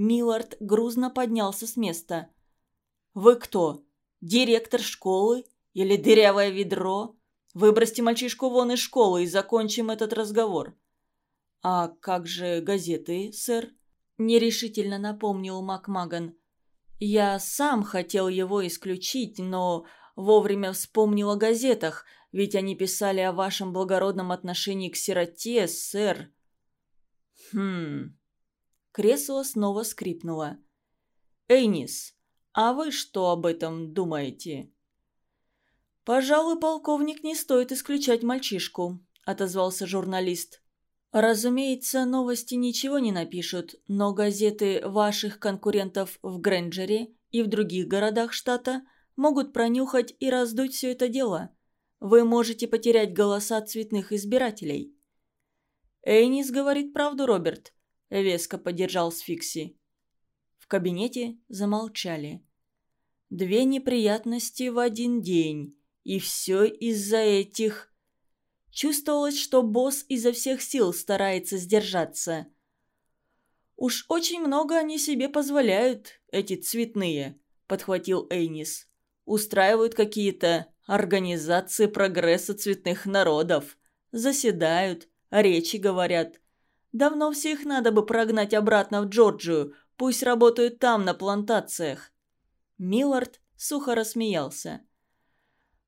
Миллард грузно поднялся с места. «Вы кто? Директор школы? Или дырявое ведро? Выбросьте мальчишку вон из школы и закончим этот разговор». «А как же газеты, сэр?» – нерешительно напомнил Макмаган. «Я сам хотел его исключить, но вовремя вспомнил о газетах, ведь они писали о вашем благородном отношении к сироте, сэр». «Хм...» Кресло снова скрипнуло. «Эйнис, а вы что об этом думаете?» «Пожалуй, полковник не стоит исключать мальчишку», — отозвался журналист. «Разумеется, новости ничего не напишут, но газеты ваших конкурентов в Грэнджере и в других городах штата могут пронюхать и раздуть все это дело. Вы можете потерять голоса цветных избирателей». «Эйнис говорит правду, Роберт», — веско поддержал Сфикси. В кабинете замолчали. «Две неприятности в один день, и все из-за этих...» Чувствовалось, что босс изо всех сил старается сдержаться. «Уж очень много они себе позволяют, эти цветные», — подхватил Эйнис. «Устраивают какие-то организации прогресса цветных народов. Заседают, речи говорят. Давно всех надо бы прогнать обратно в Джорджию, пусть работают там, на плантациях». Миллард сухо рассмеялся.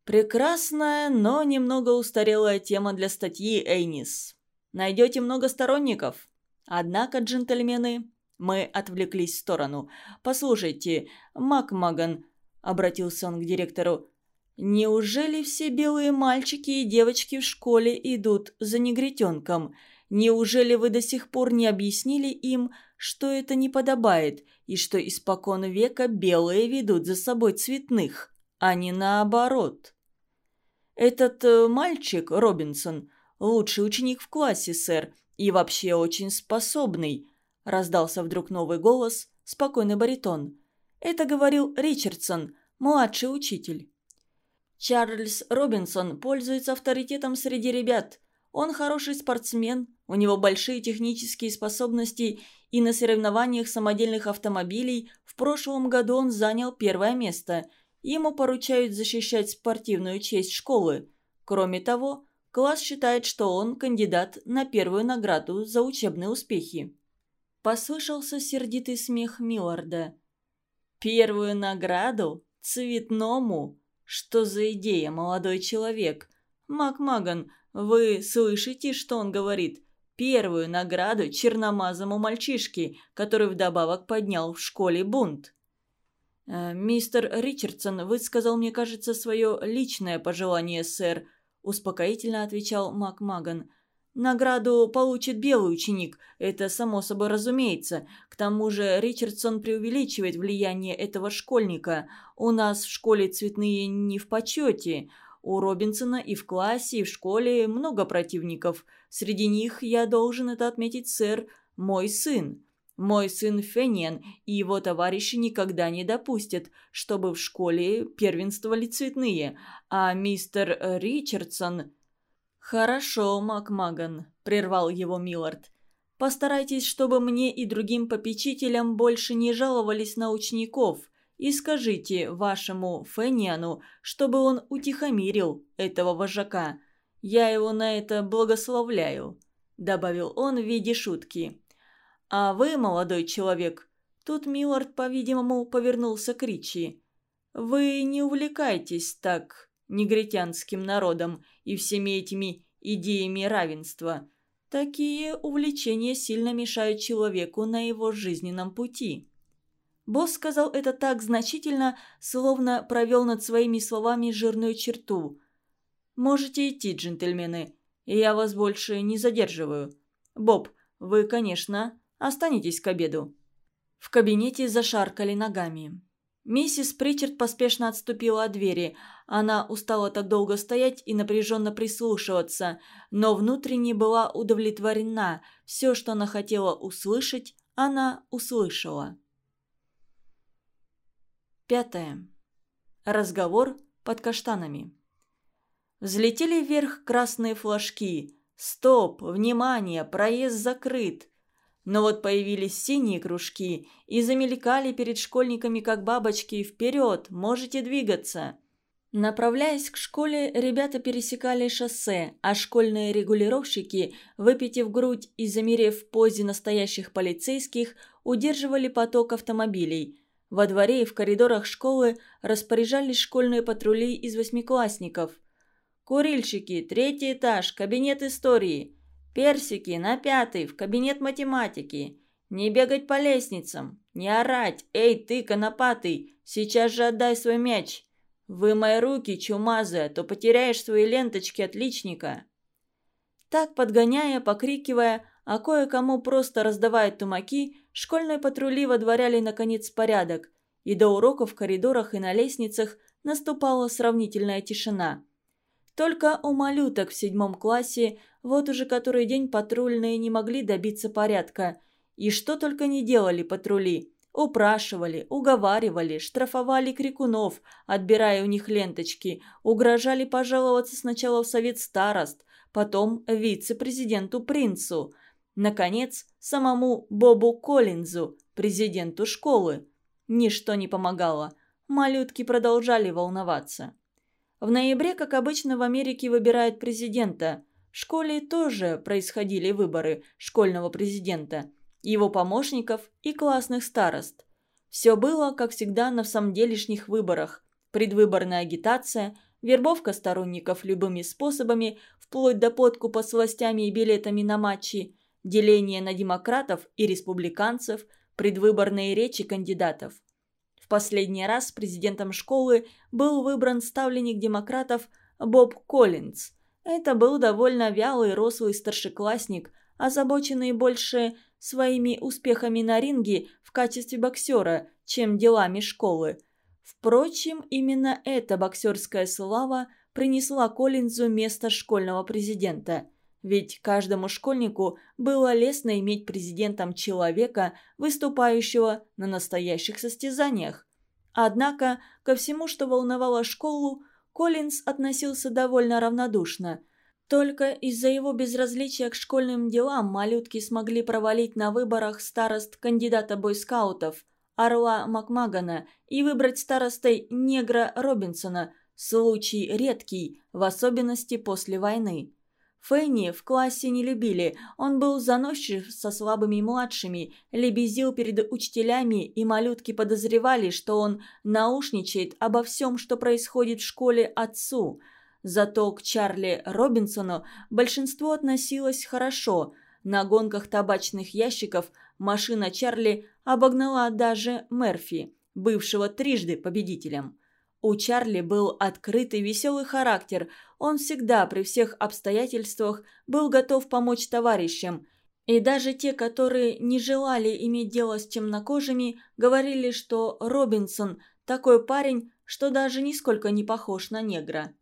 Прекрасная, но немного устарелая тема для статьи Эйнис. Найдете много сторонников. Однако, джентльмены, мы отвлеклись в сторону. Послушайте, Макмаган, обратился он к директору, неужели все белые мальчики и девочки в школе идут за негритенком? Неужели вы до сих пор не объяснили им, что это не подобает, и что испокон века белые ведут за собой цветных, а не наоборот?» «Этот э, мальчик, Робинсон, лучший ученик в классе, сэр, и вообще очень способный», – раздался вдруг новый голос, спокойный баритон. Это говорил Ричардсон, младший учитель. Чарльз Робинсон пользуется авторитетом среди ребят. Он хороший спортсмен, у него большие технические способности, и на соревнованиях самодельных автомобилей в прошлом году он занял первое место – Ему поручают защищать спортивную честь школы. Кроме того, класс считает, что он кандидат на первую награду за учебные успехи. Послышался сердитый смех Милларда. «Первую награду? Цветному? Что за идея, молодой человек? Макмаган, вы слышите, что он говорит? Первую награду черномазому мальчишке, который вдобавок поднял в школе бунт». Э, «Мистер Ричардсон высказал, мне кажется, свое личное пожелание, сэр», – успокоительно отвечал МакМаган. «Награду получит белый ученик, это само собой разумеется. К тому же Ричардсон преувеличивает влияние этого школьника. У нас в школе цветные не в почете. У Робинсона и в классе, и в школе много противников. Среди них, я должен это отметить, сэр, мой сын. Мой сын Фениан и его товарищи никогда не допустят, чтобы в школе первенствовали цветные, а мистер Ричардсон...» «Хорошо, Макмаган», — прервал его Миллард. «Постарайтесь, чтобы мне и другим попечителям больше не жаловались на учеников, и скажите вашему Фениану, чтобы он утихомирил этого вожака. Я его на это благословляю», — добавил он в виде шутки. «А вы, молодой человек...» Тут Миллард, по-видимому, повернулся к Ричи. «Вы не увлекайтесь так негритянским народом и всеми этими идеями равенства. Такие увлечения сильно мешают человеку на его жизненном пути». Босс сказал это так значительно, словно провел над своими словами жирную черту. «Можете идти, джентльмены, я вас больше не задерживаю. Боб, вы, конечно, Останетесь к обеду». В кабинете зашаркали ногами. Миссис Причард поспешно отступила от двери. Она устала так долго стоять и напряженно прислушиваться, но внутренне была удовлетворена. Все, что она хотела услышать, она услышала. Пятое. Разговор под каштанами. Взлетели вверх красные флажки. «Стоп! Внимание! Проезд закрыт!» Но вот появились синие кружки и замелькали перед школьниками, как бабочки, «Вперед! Можете двигаться!» Направляясь к школе, ребята пересекали шоссе, а школьные регулировщики, выпитив грудь и замерев в позе настоящих полицейских, удерживали поток автомобилей. Во дворе и в коридорах школы распоряжались школьные патрули из восьмиклассников. «Курильщики, третий этаж, кабинет истории. Персики, на пятый, в кабинет математики. Не бегать по лестницам, не орать. Эй, ты, конопатый, сейчас же отдай свой мяч». «Вымой руки, чумазая, то потеряешь свои ленточки отличника». Так, подгоняя, покрикивая, а кое-кому просто раздавая тумаки, школьные патрули водворяли наконец порядок, и до уроков в коридорах и на лестницах наступала сравнительная тишина. Только у малюток в седьмом классе вот уже который день патрульные не могли добиться порядка. И что только не делали патрули. Упрашивали, уговаривали, штрафовали крикунов, отбирая у них ленточки, угрожали пожаловаться сначала в совет старост, потом вице-президенту Принцу, наконец, самому Бобу Коллинзу, президенту школы. Ничто не помогало. Малютки продолжали волноваться. В ноябре, как обычно, в Америке выбирают президента. В школе тоже происходили выборы школьного президента – его помощников и классных старост. Все было, как всегда, на всамделишних выборах. Предвыборная агитация, вербовка сторонников любыми способами, вплоть до подкупа с властями и билетами на матчи, деление на демократов и республиканцев, предвыборные речи кандидатов. В последний раз президентом школы был выбран ставленник демократов Боб Коллинз. Это был довольно вялый, рослый старшеклассник, озабоченный больше своими успехами на ринге в качестве боксера, чем делами школы. Впрочем, именно эта боксерская слава принесла Коллинзу место школьного президента. Ведь каждому школьнику было лестно иметь президентом человека, выступающего на настоящих состязаниях. Однако ко всему, что волновало школу, Коллинз относился довольно равнодушно – только из-за его безразличия к школьным делам малютки смогли провалить на выборах старост кандидата бойскаутов Орла Макмагана и выбрать старостой негра Робинсона, случай редкий, в особенности после войны. Фенни в классе не любили, он был заносчив со слабыми младшими, лебезил перед учителями, и малютки подозревали, что он наушничает обо всем, что происходит в школе отцу – Зато к Чарли Робинсону большинство относилось хорошо. На гонках табачных ящиков машина Чарли обогнала даже Мерфи, бывшего трижды победителем. У Чарли был открытый веселый характер, он всегда при всех обстоятельствах был готов помочь товарищам. И даже те, которые не желали иметь дело с темнокожими, говорили, что Робинсон такой парень, что даже нисколько не похож на негра.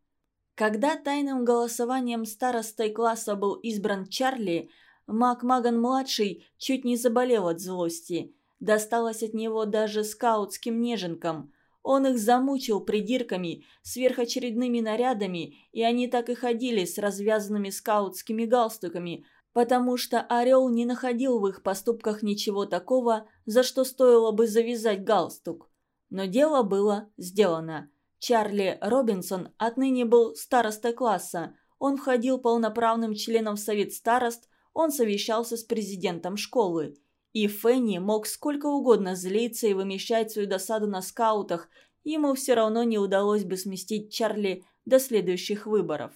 Когда тайным голосованием старостой класса был избран Чарли, Мак Маган-младший чуть не заболел от злости. Досталось от него даже скаутским неженкам. Он их замучил придирками, сверхочередными нарядами, и они так и ходили с развязанными скаутскими галстуками, потому что Орел не находил в их поступках ничего такого, за что стоило бы завязать галстук. Но дело было сделано. Чарли Робинсон отныне был старостой класса. Он входил полноправным членом в совет старост, он совещался с президентом школы. И Фенни мог сколько угодно злиться и вымещать свою досаду на скаутах, ему все равно не удалось бы сместить Чарли до следующих выборов.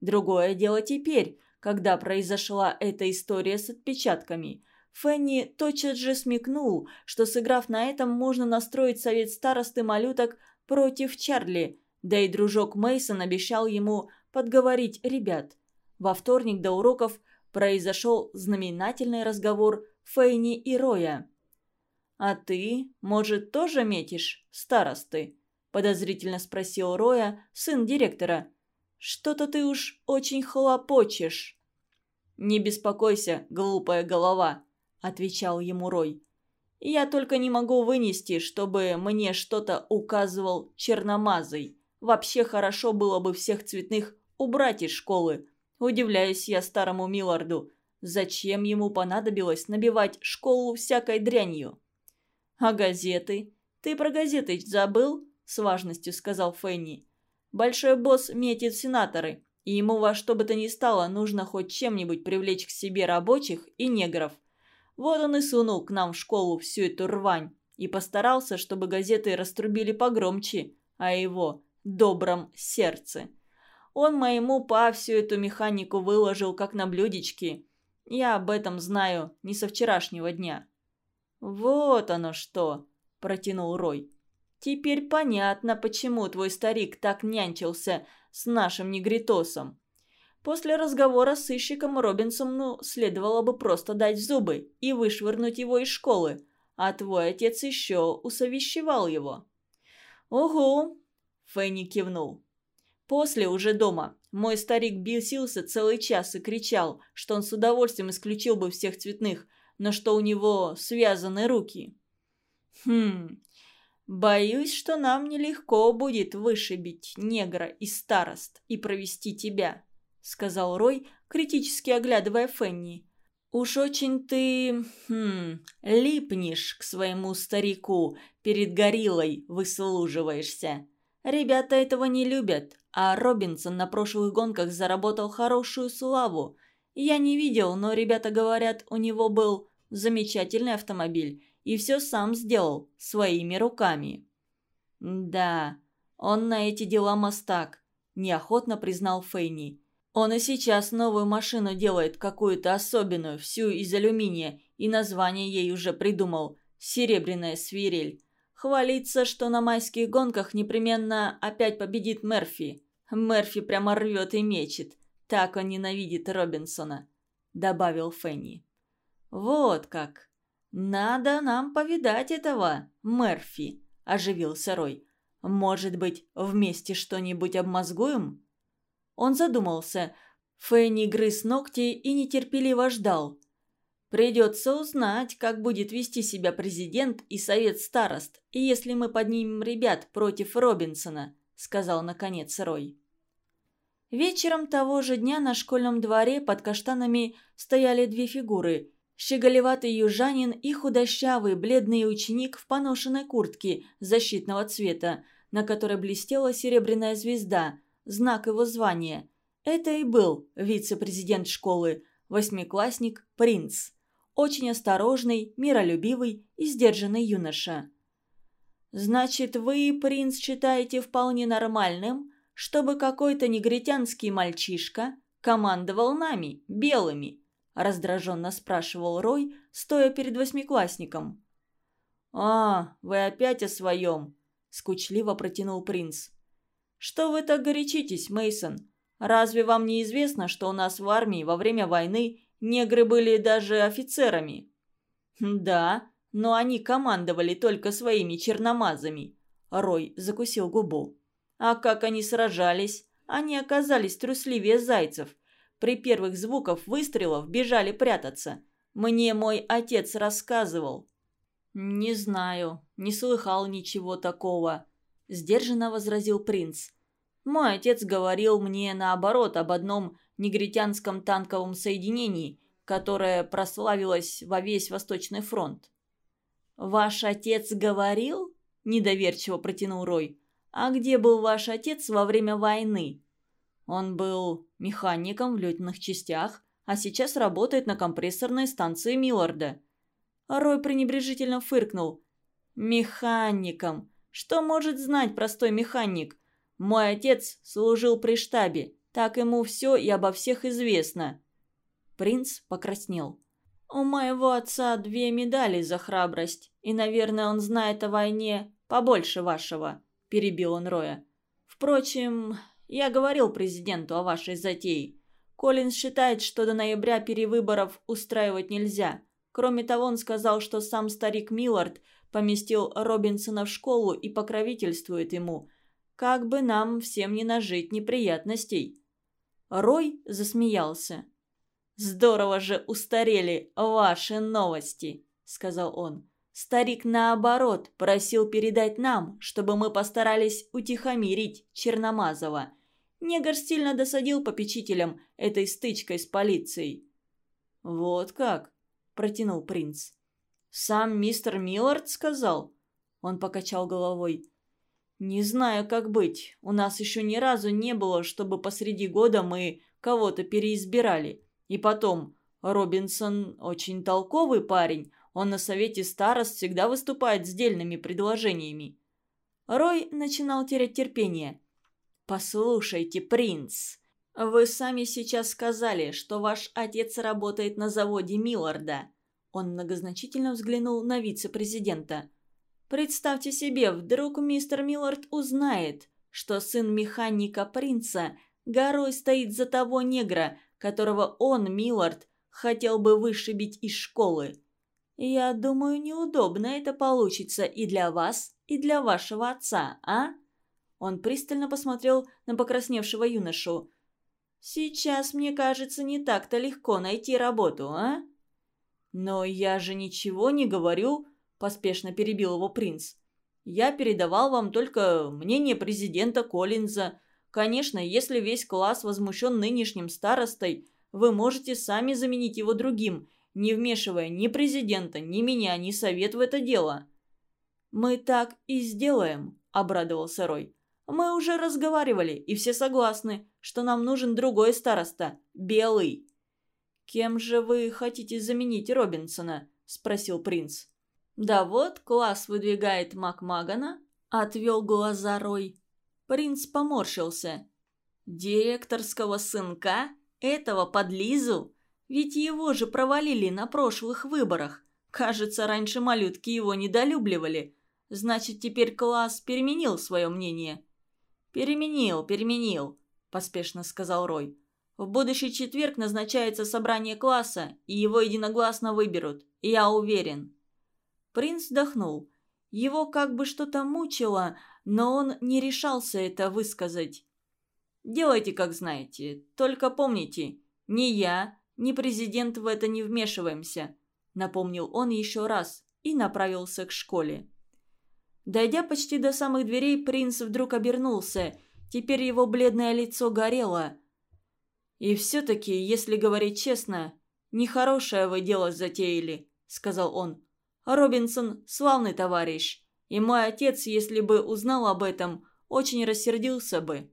Другое дело теперь, когда произошла эта история с отпечатками. Фенни тотчас же смекнул, что сыграв на этом, можно настроить совет старосты малюток против Чарли, да и дружок Мейсон обещал ему подговорить ребят. Во вторник до уроков произошел знаменательный разговор Фейни и Роя. «А ты, может, тоже метишь старосты?» – подозрительно спросил Роя, сын директора. «Что-то ты уж очень хлопочешь». «Не беспокойся, глупая голова», – отвечал ему Рой. Я только не могу вынести, чтобы мне что-то указывал черномазый. Вообще хорошо было бы всех цветных убрать из школы. Удивляюсь я старому Милларду. Зачем ему понадобилось набивать школу всякой дрянью? «А газеты? Ты про газеты забыл?» – с важностью сказал Фенни. «Большой босс метит сенаторы, и ему во что бы то ни стало нужно хоть чем-нибудь привлечь к себе рабочих и негров. Вот он и сунул к нам в школу всю эту рвань и постарался, чтобы газеты раструбили погромче о его добром сердце. Он моему па всю эту механику выложил как на блюдечке. Я об этом знаю не со вчерашнего дня». «Вот оно что!» – протянул Рой. «Теперь понятно, почему твой старик так нянчился с нашим негритосом. После разговора с сыщиком Робинсону следовало бы просто дать зубы и вышвырнуть его из школы, а твой отец еще усовещевал его». «Угу», – Фенни кивнул. После, уже дома, мой старик бесился целый час и кричал, что он с удовольствием исключил бы всех цветных, но что у него связаны руки. Хм, боюсь, что нам нелегко будет вышибить негра из старост и провести тебя, сказал Рой, критически оглядывая Фенни. «Уж очень ты... Хм, липнешь к своему старику, перед гориллой выслуживаешься. Ребята этого не любят, а Робинсон на прошлых гонках заработал хорошую славу. Я не видел, но ребята говорят, у него был замечательный автомобиль и все сам сделал своими руками. Да, он на эти дела мастак, неохотно признал Фейни. Он и сейчас новую машину делает, какую-то особенную, всю из алюминия, и название ей уже придумал «Серебряная свирель». Хвалится, что на майских гонках непременно опять победит Мерфи. Мерфи прямо рвет и мечет. Так он ненавидит Робинсона», — добавил Фенни. «Вот как! Надо нам повидать этого, Мерфи!» – оживился Рой. «Может быть, вместе что-нибудь обмозгуем?» Он задумался. Фенни грыз ногти и нетерпеливо ждал. «Придется узнать, как будет вести себя президент и совет старост, если мы поднимем ребят против Робинсона», – сказал наконец Рой. Вечером того же дня на школьном дворе под каштанами стояли две фигуры – щеголеватый южанин и худощавый бледный ученик в поношенной куртке защитного цвета, на которой блестела серебряная звезда, знак его звания. Это и был вице-президент школы, восьмиклассник Принц. Очень осторожный, миролюбивый и сдержанный юноша. «Значит, вы, принц, считаете вполне нормальным, чтобы какой-то негритянский мальчишка командовал нами, белыми?» – раздраженно спрашивал Рой, стоя перед восьмиклассником. «А, вы опять о своем?» – скучливо протянул принц. «Что вы так горячитесь, Мейсон? Разве вам не известно, что у нас в армии во время войны негры были даже офицерами?» «Да, но они командовали только своими черномазами», – Рой закусил губу. «А как они сражались? Они оказались трусливее зайцев. При первых звуках выстрелов бежали прятаться. Мне мой отец рассказывал. «Не знаю, не слыхал ничего такого», – сдержанно возразил принц. «Мой отец говорил мне наоборот об одном негритянском танковом соединении, которое прославилось во весь Восточный фронт». «Ваш отец говорил?» – недоверчиво протянул Рой. «А где был ваш отец во время войны?» Он был механиком в летных частях, а сейчас работает на компрессорной станции Милларда. Рой пренебрежительно фыркнул. «Механиком! Что может знать простой механик? Мой отец служил при штабе, так ему все и обо всех известно». Принц покраснел. «У моего отца две медали за храбрость, и, наверное, он знает о войне побольше вашего», – перебил он Роя. «Впрочем, я говорил президенту о вашей затее. Коллинз считает, что до ноября перевыборов устраивать нельзя. Кроме того, он сказал, что сам старик Миллард поместил Робинсона в школу и покровительствует ему. Как бы нам всем не нажить неприятностей. Рой засмеялся. «Здорово же устарели ваши новости», — сказал он. Старик, наоборот, просил передать нам, чтобы мы постарались утихомирить Черномазова. Негр сильно досадил попечителям этой стычкой с полицией. «Вот как?» – протянул принц. «Сам мистер Миллард сказал?» Он покачал головой. «Не знаю, как быть. У нас еще ни разу не было, чтобы посреди года мы кого-то переизбирали. И потом, Робинсон очень толковый парень. Он на совете старост всегда выступает с дельными предложениями». Рой начинал терять терпение. «Послушайте, принц, вы сами сейчас сказали, что ваш отец работает на заводе Милларда». Он многозначительно взглянул на вице-президента. «Представьте себе, вдруг мистер Миллард узнает, что сын механика принца горой стоит за того негра, которого он, Миллард, хотел бы вышибить из школы. Я думаю, неудобно это получится и для вас, и для вашего отца, а?» Он пристально посмотрел на покрасневшего юношу. «Сейчас, мне кажется, не так-то легко найти работу, а?» «Но я же ничего не говорю», – поспешно перебил его принц. «Я передавал вам только мнение президента Коллинза. Конечно, если весь класс возмущен нынешним старостой, вы можете сами заменить его другим, не вмешивая ни президента, ни меня, ни совет в это дело». «Мы так и сделаем», – обрадовался Рой. «Мы уже разговаривали, и все согласны, что нам нужен другой староста, белый». «Кем же вы хотите заменить Робинсона?» – спросил принц. «Да вот, класс выдвигает Макмагана», – отвел глаза Рой. Принц поморщился. «Директорского сынка? Этого подлизу? Ведь его же провалили на прошлых выборах. Кажется, раньше малютки его недолюбливали. Значит, теперь класс переменил свое мнение». «Переменил, переменил», – поспешно сказал Рой. В будущий четверг назначается собрание класса, и его единогласно выберут. Я уверен». Принц вздохнул. Его как бы что-то мучило, но он не решался это высказать. «Делайте, как знаете. Только помните, ни я, ни президент в это не вмешиваемся», напомнил он еще раз и направился к школе. Дойдя почти до самых дверей, принц вдруг обернулся. Теперь его бледное лицо горело. «И все-таки, если говорить честно, нехорошее вы дело затеяли», — сказал он. «Робинсон — славный товарищ, и мой отец, если бы узнал об этом, очень рассердился бы».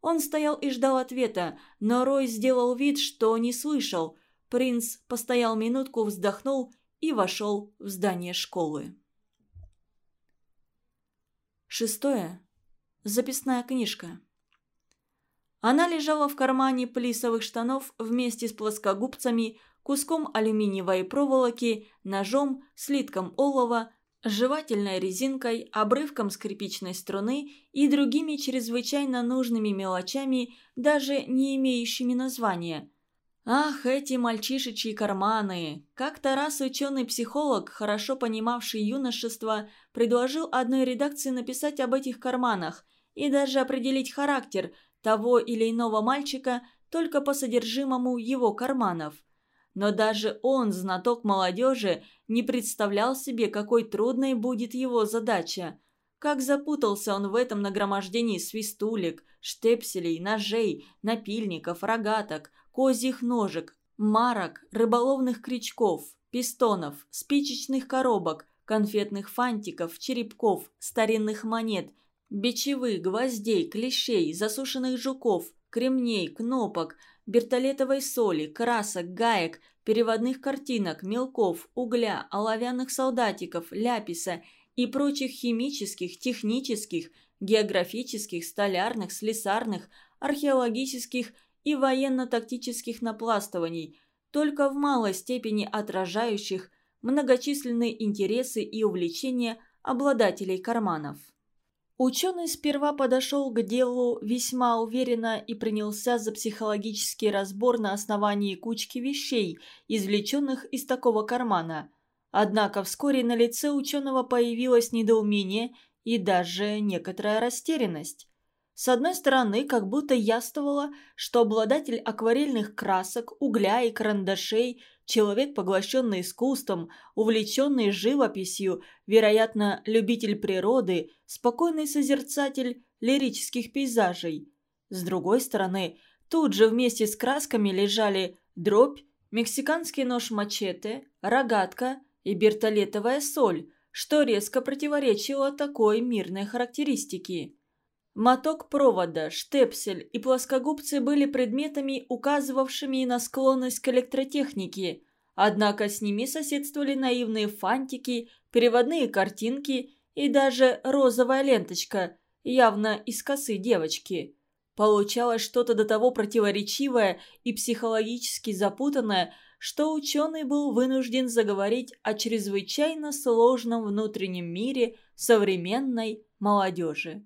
Он стоял и ждал ответа, но Рой сделал вид, что не слышал. Принц постоял минутку, вздохнул и вошел в здание школы. Шестое. Записная книжка. Она лежала в кармане плисовых штанов вместе с плоскогубцами, куском алюминиевой проволоки, ножом, слитком олова, жевательной резинкой, обрывком скрипичной струны и другими чрезвычайно нужными мелочами, даже не имеющими названия. Ах, эти мальчишечьи карманы! Как-то раз ученый-психолог, хорошо понимавший юношество, предложил одной редакции написать об этих карманах и даже определить характер – того или иного мальчика только по содержимому его карманов. Но даже он, знаток молодежи, не представлял себе, какой трудной будет его задача. Как запутался он в этом нагромождении свистулек, штепселей, ножей, напильников, рогаток, козьих ножек, марок, рыболовных крючков, пистонов, спичечных коробок, конфетных фантиков, черепков, старинных монет, Бичевых, гвоздей, клещей, засушенных жуков, кремней, кнопок, бертолетовой соли, красок, гаек, переводных картинок, мелков, угля, оловянных солдатиков, ляписа и прочих химических, технических, географических, столярных, слесарных, археологических и военно-тактических напластываний, только в малой степени отражающих многочисленные интересы и увлечения обладателей карманов. Ученый сперва подошел к делу весьма уверенно и принялся за психологический разбор на основании кучки вещей, извлеченных из такого кармана. Однако вскоре на лице ученого появилось недоумение и даже некоторая растерянность. С одной стороны, как будто яствовало, что обладатель акварельных красок, угля и карандашей Человек, поглощенный искусством, увлеченный живописью, вероятно, любитель природы, спокойный созерцатель лирических пейзажей. С другой стороны, тут же вместе с красками лежали дробь, мексиканский нож-мачете, рогатка и бертолетовая соль, что резко противоречило такой мирной характеристике. Моток провода, штепсель и плоскогубцы были предметами, указывавшими на склонность к электротехнике, однако с ними соседствовали наивные фантики, переводные картинки и даже розовая ленточка, явно из косы девочки. Получалось что-то до того противоречивое и психологически запутанное, что ученый был вынужден заговорить о чрезвычайно сложном внутреннем мире современной молодежи.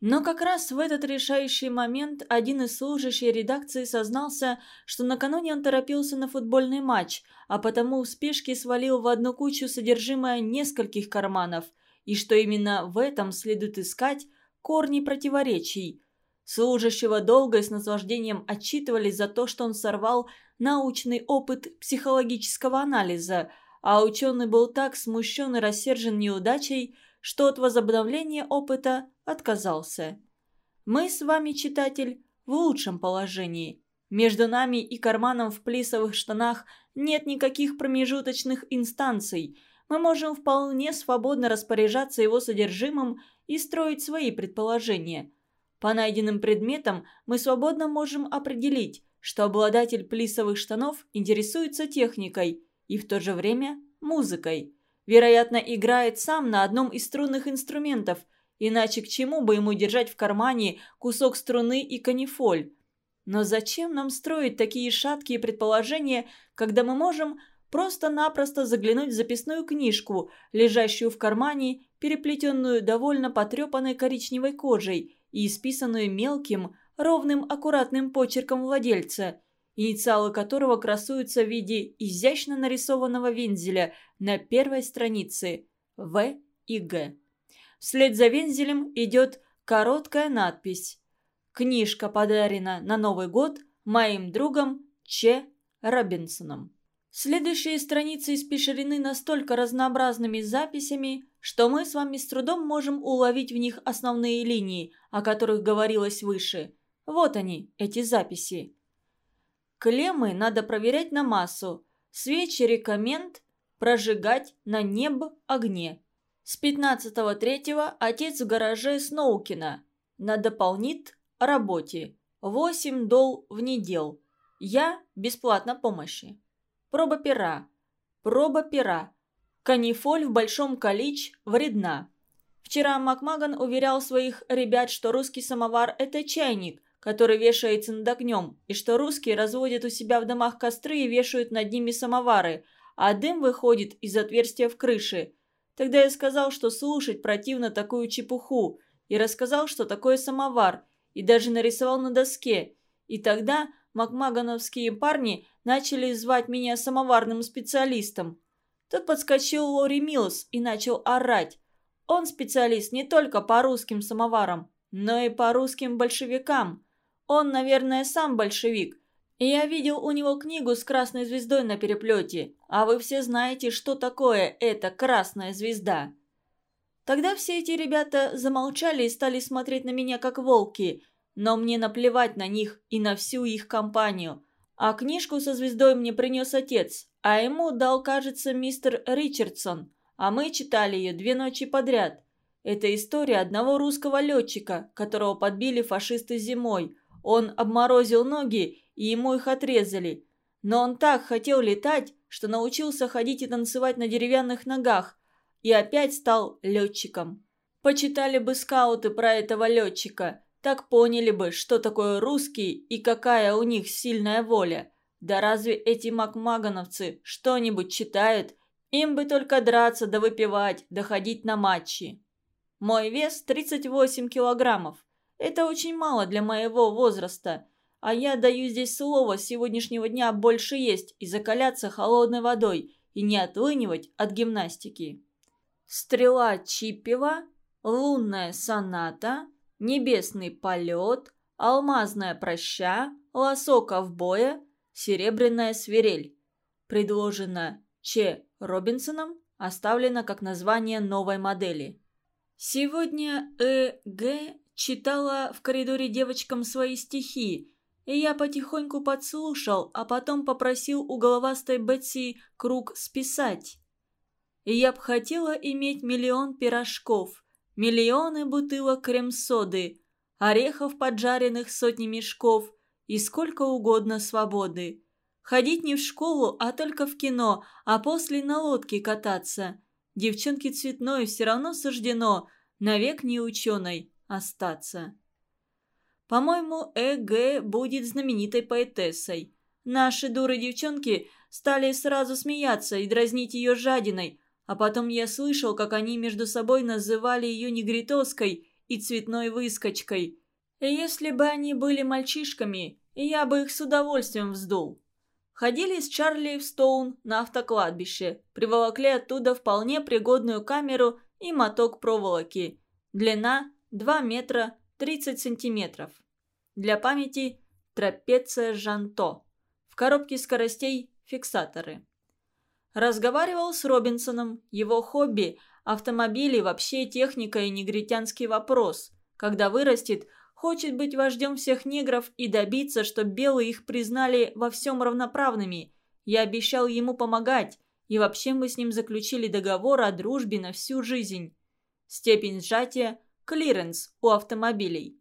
Но как раз в этот решающий момент один из служащих редакции сознался, что накануне он торопился на футбольный матч, а потому в спешке свалил в одну кучу содержимое нескольких карманов, и что именно в этом следует искать корни противоречий. Служащего долго и с наслаждением отчитывались за то, что он сорвал научный опыт психологического анализа, а ученый был так смущен и рассержен неудачей, что от возобновления опыта отказался. Мы с вами, читатель, в лучшем положении. Между нами и карманом в плисовых штанах нет никаких промежуточных инстанций. Мы можем вполне свободно распоряжаться его содержимым и строить свои предположения. По найденным предметам мы свободно можем определить, что обладатель плисовых штанов интересуется техникой и в то же время музыкой. Вероятно, играет сам на одном из струнных инструментов, иначе к чему бы ему держать в кармане кусок струны и канифоль? Но зачем нам строить такие шаткие предположения, когда мы можем просто-напросто заглянуть в записную книжку, лежащую в кармане, переплетенную довольно потрепанной коричневой кожей и исписанную мелким, ровным, аккуратным почерком владельца – инициалы которого красуются в виде изящно нарисованного вензеля на первой странице В и Г. Вслед за вензелем идет короткая надпись «Книжка подарена на Новый год моим другом Ч. Робинсоном». Следующие страницы испещрены настолько разнообразными записями, что мы с вами с трудом можем уловить в них основные линии, о которых говорилось выше. Вот они, эти записи. Клеммы надо проверять на массу. Свечи рекоменд прожигать на неб огне. С 15.3 отец в гараже Сноукина. На дополнит работе. 8 дол в недел. Я бесплатно помощи. Проба пера. Проба пера. Канифоль в большом количе вредна. Вчера Макмаган уверял своих ребят, что русский самовар – это чайник, который вешается над огнем, и что русские разводят у себя в домах костры и вешают над ними самовары, а дым выходит из отверстия в крыше. Тогда я сказал, что слушать противно такую чепуху, и рассказал, что такое самовар, и даже нарисовал на доске. И тогда макмагановские парни начали звать меня самоварным специалистом. Тут подскочил Лори Милс и начал орать. Он специалист не только по русским самоварам, но и по русским большевикам. Он, наверное, сам большевик. Я видел у него книгу с красной звездой на переплете, а вы все знаете, что такое эта красная звезда. Тогда все эти ребята замолчали и стали смотреть на меня как волки, но мне наплевать на них и на всю их компанию. А книжку со звездой мне принес отец, а ему дал, кажется, мистер Ричардсон, а мы читали ее две ночи подряд. Это история одного русского летчика, которого подбили фашисты зимой – он обморозил ноги, и ему их отрезали. Но он так хотел летать, что научился ходить и танцевать на деревянных ногах. И опять стал летчиком. Почитали бы скауты про этого летчика, так поняли бы, что такое русский и какая у них сильная воля. Да разве эти макмагановцы что-нибудь читают? Им бы только драться да выпивать, да на матчи. Мой вес 38 килограммов. Это очень мало для моего возраста. А я даю здесь слово с сегодняшнего дня больше есть и закаляться холодной водой, и не отлынивать от гимнастики. Стрела Чипева, лунная соната, небесный полет, алмазная проща, лосо ковбоя, серебряная свирель. Предложено Ч. Робинсоном, оставлено как название новой модели. Сегодня Э. Читала в коридоре девочкам свои стихи. и я потихоньку подслушал, а потом попросил у головастой Бетси круг списать. И я б хотела иметь миллион пирожков, миллионы бутылок крем-соды, орехов поджаренных сотни мешков и сколько угодно свободы. Ходить не в школу, а только в кино, а после на лодке кататься. Девчонке цветной все равно суждено навек не ученой остаться. По-моему, Э.Г. будет знаменитой поэтессой. Наши дуры-девчонки стали сразу смеяться и дразнить ее жадиной, а потом я слышал, как они между собой называли ее негритоской и цветной выскочкой. Если бы они были мальчишками, я бы их с удовольствием вздул. Ходили с Чарли в Стоун на автокладбище, приволокли оттуда вполне пригодную камеру и моток проволоки. Длина 2 метра 30 сантиметров. Для памяти трапеция Жанто. В коробке скоростей фиксаторы. Разговаривал с Робинсоном, его хобби – автомобили, вообще техника и негритянский вопрос. Когда вырастет, хочет быть вождем всех негров и добиться, чтобы белые их признали во всем равноправными. Я обещал ему помогать, и вообще мы с ним заключили договор о дружбе на всю жизнь. Степень сжатия – клиренс у автомобилей.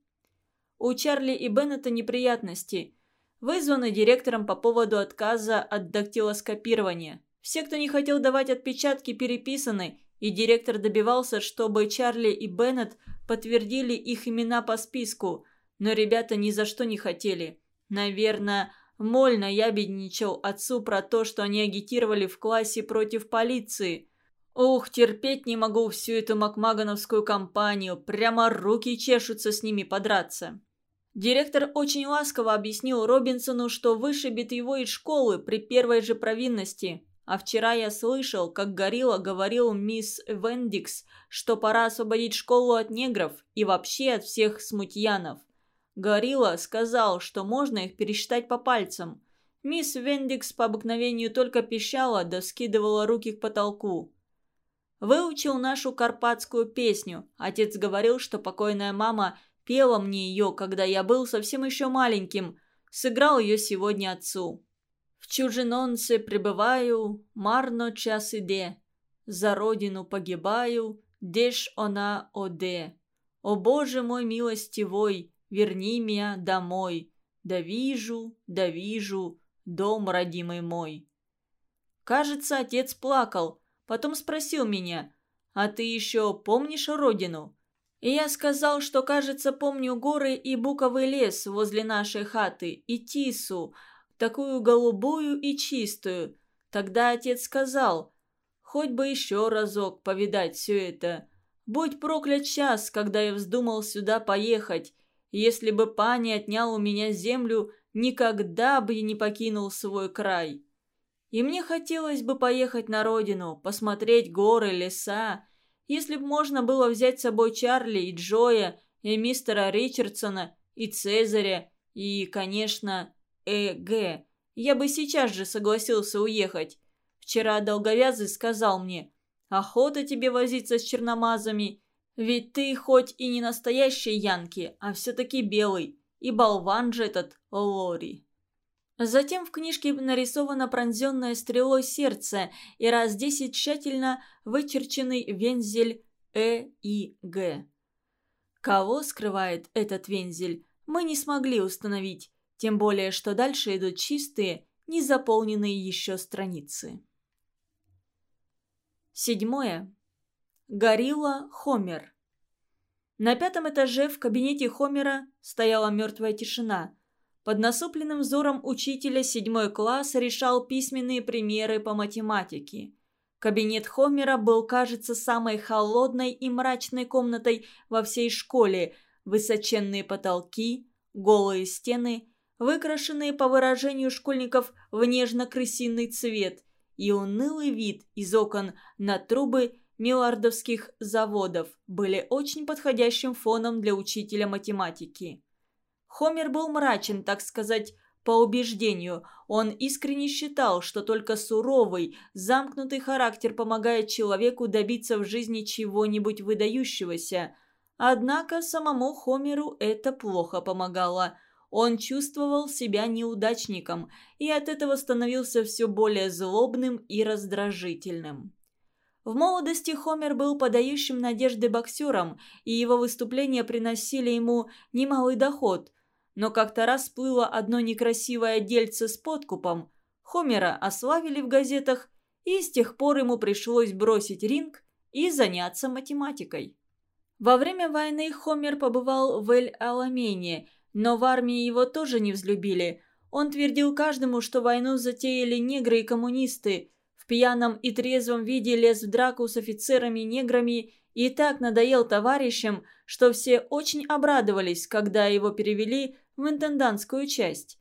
У Чарли и Беннета неприятности. Вызваны директором по поводу отказа от дактилоскопирования. Все, кто не хотел давать отпечатки, переписаны, и директор добивался, чтобы Чарли и Беннет подтвердили их имена по списку, но ребята ни за что не хотели. Наверное, Моль наябедничал отцу про то, что они агитировали в классе против полиции. Ух, терпеть не могу всю эту макмагановскую компанию, прямо руки чешутся с ними подраться. Директор очень ласково объяснил Робинсону, что вышибет его из школы при первой же провинности. А вчера я слышал, как Горилла говорил мисс Вендикс, что пора освободить школу от негров и вообще от всех смутьянов. Горилла сказал, что можно их пересчитать по пальцам. Мисс Вендикс по обыкновению только пищала да скидывала руки к потолку. Выучил нашу карпатскую песню. Отец говорил, что покойная мама пела мне ее, когда я был совсем еще маленьким. Сыграл ее сегодня отцу. В чужинонце пребываю, марно час іде. За родину погибаю, де ж она оде. О Боже мой милостивой, верни меня домой. Да вижу, да вижу, дом родимый мой. Кажется, отец плакал, потом спросил меня, а ты еще помнишь родину? И я сказал, что, кажется, помню горы и буковый лес возле нашей хаты, и тису, такую голубую и чистую. Тогда отец сказал, хоть бы еще разок повидать все это. Будь проклят час, когда я вздумал сюда поехать. Если бы пани отнял у меня землю, никогда бы не покинул свой край. И мне хотелось бы поехать на родину, посмотреть горы, леса. Если бы можно было взять с собой Чарли и Джоя, и мистера Ричардсона, и Цезаря, и, конечно, Э.Г. Я бы сейчас же согласился уехать. Вчера долговязый сказал мне, охота тебе возиться с черномазами, ведь ты хоть и не настоящий Янки, а все-таки белый, и болван же этот Лори. Затем в книжке нарисовано пронзенное стрелой сердце и раз десять тщательно вычерченный вензель Э и Г. Кого скрывает этот вензель, мы не смогли установить, тем более, что дальше идут чистые, незаполненные еще страницы. Седьмое. Горилла Хомер. На пятом этаже в кабинете Хомера стояла мертвая тишина. Под насупленным взором учителя седьмой класс решал письменные примеры по математике. Кабинет Хомера был, кажется, самой холодной и мрачной комнатой во всей школе. Высоченные потолки, голые стены – выкрашенные по выражению школьников в нежно-крысиный цвет, и унылый вид из окон на трубы миллардовских заводов были очень подходящим фоном для учителя математики. Хомер был мрачен, так сказать, по убеждению. Он искренне считал, что только суровый, замкнутый характер помогает человеку добиться в жизни чего-нибудь выдающегося. Однако самому Хомеру это плохо помогало – Он чувствовал себя неудачником и от этого становился все более злобным и раздражительным. В молодости Хомер был подающим надежды боксером, и его выступления приносили ему немалый доход. Но как-то раз всплыло одно некрасивое дельце с подкупом. Хомера ославили в газетах, и с тех пор ему пришлось бросить ринг и заняться математикой. Во время войны Хомер побывал в Эль-Аламене, но в армии его тоже не взлюбили. Он твердил каждому, что войну затеяли негры и коммунисты – в пьяном и трезвом виде лез в драку с офицерами-неграми и так надоел товарищам, что все очень обрадовались, когда его перевели в интендантскую часть.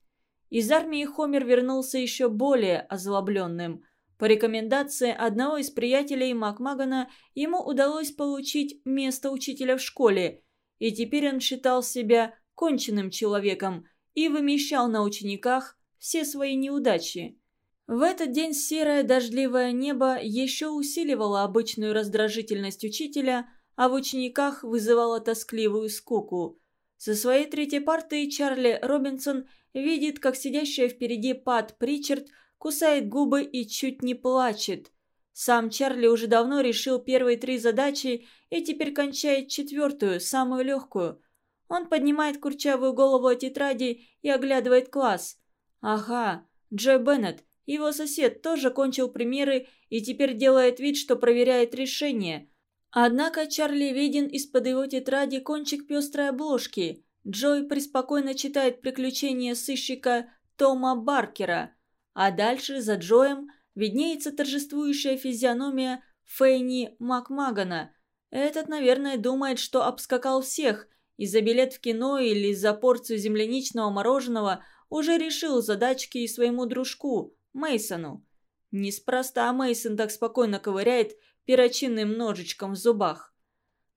Из армии Хомер вернулся еще более озлобленным. По рекомендации одного из приятелей Макмагана ему удалось получить место учителя в школе, и теперь он считал себя конченным человеком и вымещал на учениках все свои неудачи. В этот день серое дождливое небо еще усиливало обычную раздражительность учителя, а в учениках вызывало тоскливую скуку. Со своей третьей партой Чарли Робинсон видит, как сидящая впереди Пат Причард кусает губы и чуть не плачет. Сам Чарли уже давно решил первые три задачи и теперь кончает четвертую, самую легкую. Он поднимает курчавую голову от тетради и оглядывает класс. Ага, Джой Беннет, его сосед тоже кончил примеры и теперь делает вид, что проверяет решение. Однако Чарли виден из-под его тетради кончик пестрой обложки. Джой преспокойно читает приключения сыщика Тома Баркера. А дальше за Джоем виднеется торжествующая физиономия Фейни Макмагана. Этот, наверное, думает, что обскакал всех, и за билет в кино или за порцию земляничного мороженого уже решил задачки и своему дружку, Мейсону. Неспроста Мейсон так спокойно ковыряет перочинным ножичком в зубах.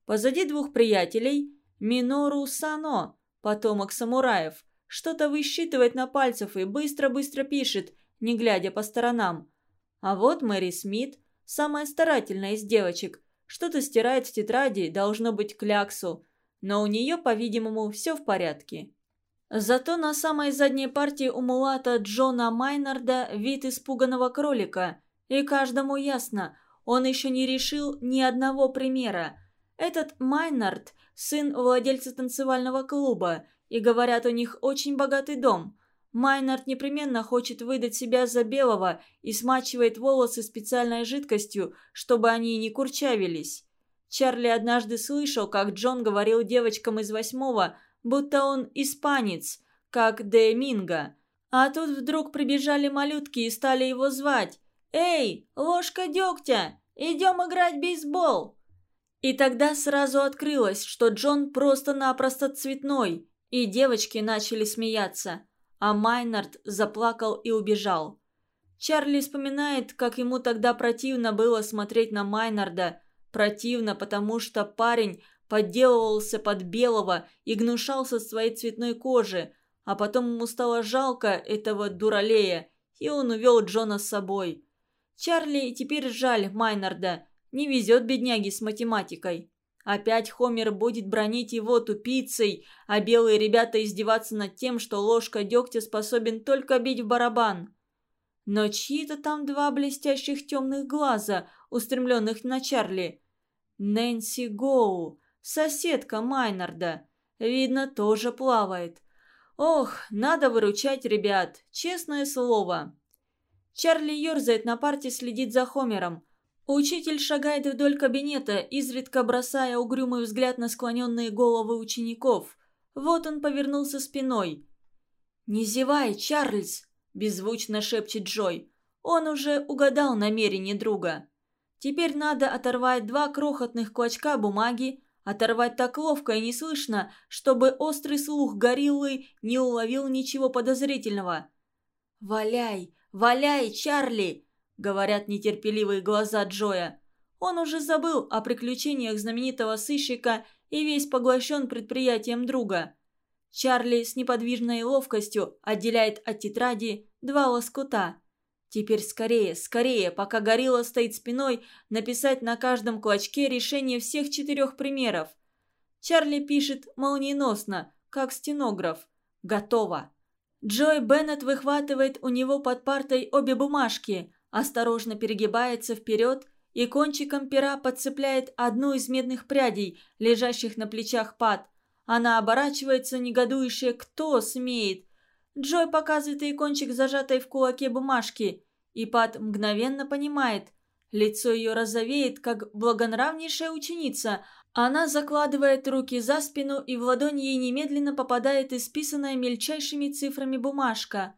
Позади двух приятелей Минору Сано, потомок самураев, что-то высчитывает на пальцах и быстро-быстро пишет, не глядя по сторонам. А вот Мэри Смит, самая старательная из девочек, что-то стирает в тетради, должно быть кляксу, но у нее, по-видимому, все в порядке. Зато на самой задней партии у мулата Джона Майнарда вид испуганного кролика. И каждому ясно, он еще не решил ни одного примера. Этот Майнард – сын владельца танцевального клуба, и говорят, у них очень богатый дом. Майнард непременно хочет выдать себя за белого и смачивает волосы специальной жидкостью, чтобы они не курчавились. Чарли однажды слышал, как Джон говорил девочкам из восьмого – будто он испанец, как Де Минго. А тут вдруг прибежали малютки и стали его звать. «Эй, ложка дегтя, идем играть бейсбол!» И тогда сразу открылось, что Джон просто-напросто цветной, и девочки начали смеяться, а Майнард заплакал и убежал. Чарли вспоминает, как ему тогда противно было смотреть на Майнарда, противно, потому что парень подделывался под белого и гнушался своей цветной кожи, а потом ему стало жалко этого дуралея, и он увел Джона с собой. Чарли теперь жаль Майнарда, не везет бедняге с математикой. Опять Хомер будет бронить его тупицей, а белые ребята издеваться над тем, что ложка дегтя способен только бить в барабан. Но чьи-то там два блестящих темных глаза, устремленных на Чарли. Нэнси Гоу, Соседка Майнарда. Видно, тоже плавает. Ох, надо выручать ребят, честное слово. Чарли ерзает на парте, следит за Хомером. Учитель шагает вдоль кабинета, изредка бросая угрюмый взгляд на склоненные головы учеников. Вот он повернулся спиной. «Не зевай, Чарльз!» – беззвучно шепчет Джой. Он уже угадал намерение друга. Теперь надо оторвать два крохотных клочка бумаги, Оторвать так ловко и неслышно, чтобы острый слух гориллы не уловил ничего подозрительного. «Валяй, валяй, Чарли!» — говорят нетерпеливые глаза Джоя. Он уже забыл о приключениях знаменитого сыщика и весь поглощен предприятием друга. Чарли с неподвижной ловкостью отделяет от тетради два лоскута. Теперь скорее, скорее, пока горилла стоит спиной, написать на каждом клочке решение всех четырех примеров. Чарли пишет молниеносно, как стенограф. Готово. Джой Беннет выхватывает у него под партой обе бумажки, осторожно перегибается вперед и кончиком пера подцепляет одну из медных прядей, лежащих на плечах Пат. Она оборачивается, негодующая «Кто смеет?». Джой показывает ей кончик зажатой в кулаке бумажки, и Пат мгновенно понимает. Лицо ее розовеет, как благонравнейшая ученица – она закладывает руки за спину, и в ладонь ей немедленно попадает исписанная мельчайшими цифрами бумажка.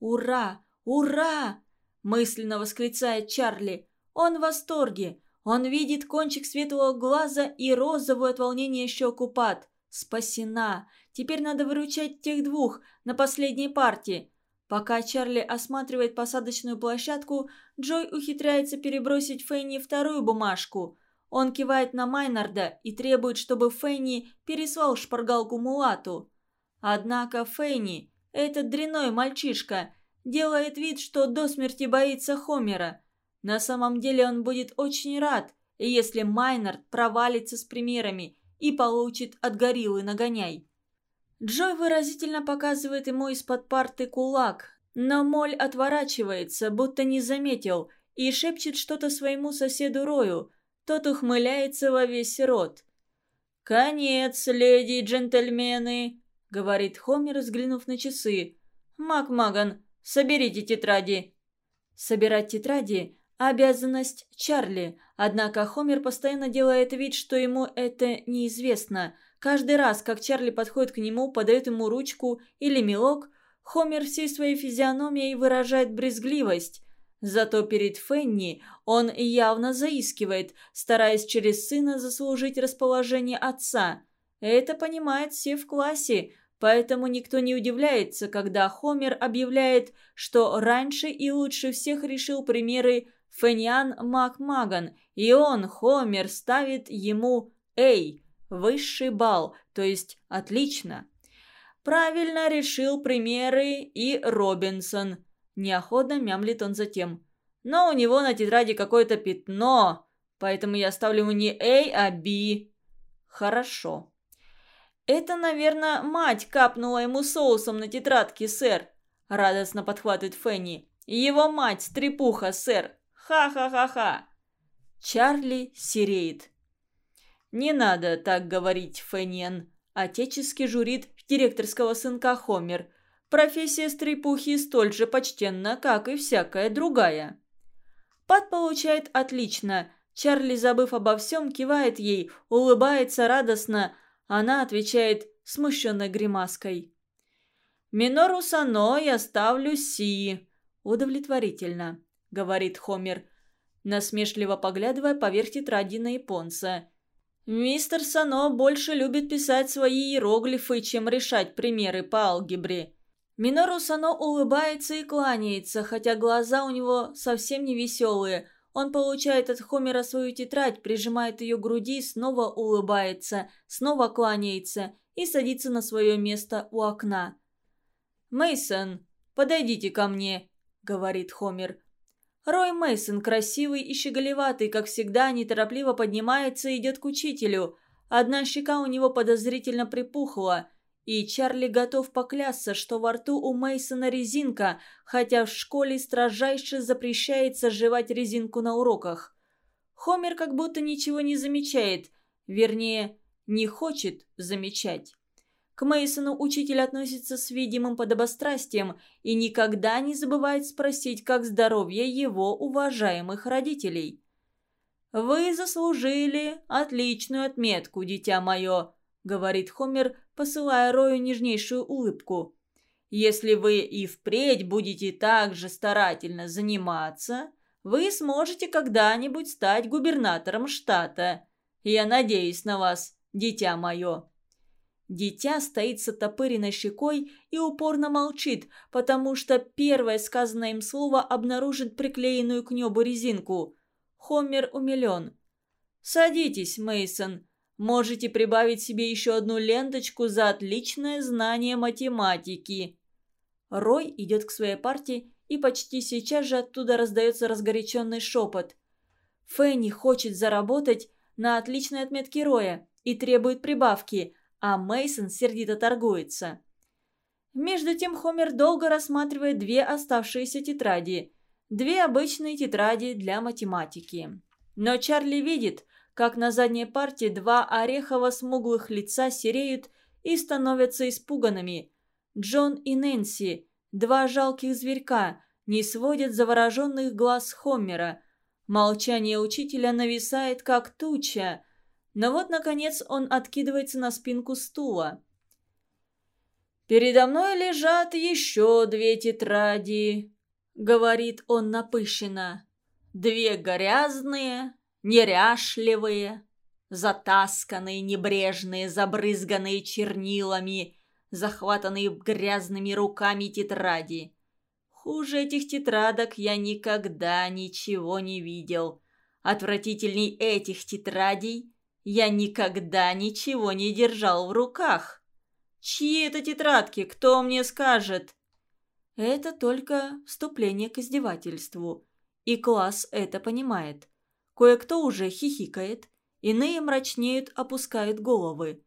«Ура! Ура!» – мысленно восклицает Чарли. Он в восторге. Он видит кончик светлого глаза и розовую от волнения щеку Пат. Спасена. Теперь надо выручать тех двух на последней партии. Пока Чарли осматривает посадочную площадку, Джой ухитряется перебросить Фенни вторую бумажку – он кивает на Майнарда и требует, чтобы Фенни переслал шпаргалку Мулату. Однако Фенни, этот дряной мальчишка, делает вид, что до смерти боится Хомера. На самом деле он будет очень рад, если Майнард провалится с примерами и получит от гориллы нагоняй. Джой выразительно показывает ему из-под парты кулак, но Моль отворачивается, будто не заметил, и шепчет что-то своему соседу Рою – тот ухмыляется во весь рот. «Конец, леди и джентльмены!» — говорит Хомер, взглянув на часы. «Макмаган, соберите тетради!» Собирать тетради – обязанность Чарли, однако Хомер постоянно делает вид, что ему это неизвестно. Каждый раз, как Чарли подходит к нему, подает ему ручку или мелок, Хомер всей своей физиономией выражает брезгливость. Зато перед Фенни он явно заискивает, стараясь через сына заслужить расположение отца. Это понимают все в классе, поэтому никто не удивляется, когда Хомер объявляет, что раньше и лучше всех решил примеры Фенниан Макмаган, и он, Хомер, ставит ему «Эй», высший балл, то есть «отлично». Правильно решил примеры и Робинсон – Неохотно мямлит он затем. Но у него на тетради какое-то пятно, поэтому я ставлю ему не A, а B. Хорошо. Это, наверное, мать капнула ему соусом на тетрадке, сэр. Радостно подхватывает Фенни. Его мать, стрепуха, сэр. Ха-ха-ха-ха. Чарли сереет. «Не надо так говорить, Фенниан», – отечески журит директорского сынка Хомер. Профессия стрепухи столь же почтенна, как и всякая другая. Пат получает отлично. Чарли, забыв обо всем, кивает ей, улыбается радостно. Она отвечает смущенной гримаской. «Минору Сано я ставлю Си». «Удовлетворительно», — говорит Хомер, насмешливо поглядывая поверх тетради на японца. «Мистер Сано больше любит писать свои иероглифы, чем решать примеры по алгебре. Минору Сано улыбается и кланяется, хотя глаза у него совсем не веселые. Он получает от Хомера свою тетрадь, прижимает ее к груди, снова улыбается, снова кланяется и садится на свое место у окна. Мейсон, подойдите ко мне», — говорит Хомер. Рой Мейсон, красивый и щеголеватый, как всегда, неторопливо поднимается и идет к учителю. Одна щека у него подозрительно припухла — и Чарли готов поклясться, что во рту у Мейсона резинка, хотя в школе строжайше запрещается жевать резинку на уроках. Хомер как будто ничего не замечает, вернее, не хочет замечать. К Мейсону учитель относится с видимым подобострастием и никогда не забывает спросить, как здоровье его уважаемых родителей. «Вы заслужили отличную отметку, дитя мое», — говорит Хомер, посылая Рою нежнейшую улыбку. «Если вы и впредь будете так же старательно заниматься, вы сможете когда-нибудь стать губернатором штата. Я надеюсь на вас, дитя мое». Дитя стоит с отопыренной щекой и упорно молчит, потому что первое сказанное им слово обнаружит приклеенную к небу резинку. Хомер умилен. «Садитесь, Мейсон, Можете прибавить себе еще одну ленточку за отличное знание математики». Рой идет к своей партии, и почти сейчас же оттуда раздается разгоряченный шепот. Фенни хочет заработать на отличной отметке Роя и требует прибавки, а Мейсон сердито торгуется. Между тем Хомер долго рассматривает две оставшиеся тетради. Две обычные тетради для математики. Но Чарли видит, как на задней парте два орехово-смуглых лица сереют и становятся испуганными. Джон и Нэнси, два жалких зверька, не сводят завороженных глаз Хомера. Молчание учителя нависает, как туча. Но вот, наконец, он откидывается на спинку стула. «Передо мной лежат еще две тетради», — говорит он напыщенно. «Две грязные, неряшливые, затасканные, небрежные, забрызганные чернилами, захватанные грязными руками тетради. Хуже этих тетрадок я никогда ничего не видел. Отвратительней этих тетрадей я никогда ничего не держал в руках. Чьи это тетрадки? Кто мне скажет?» Это только вступление к издевательству. И класс это понимает. Кое-кто уже хихикает, иные мрачнеют, опускают головы.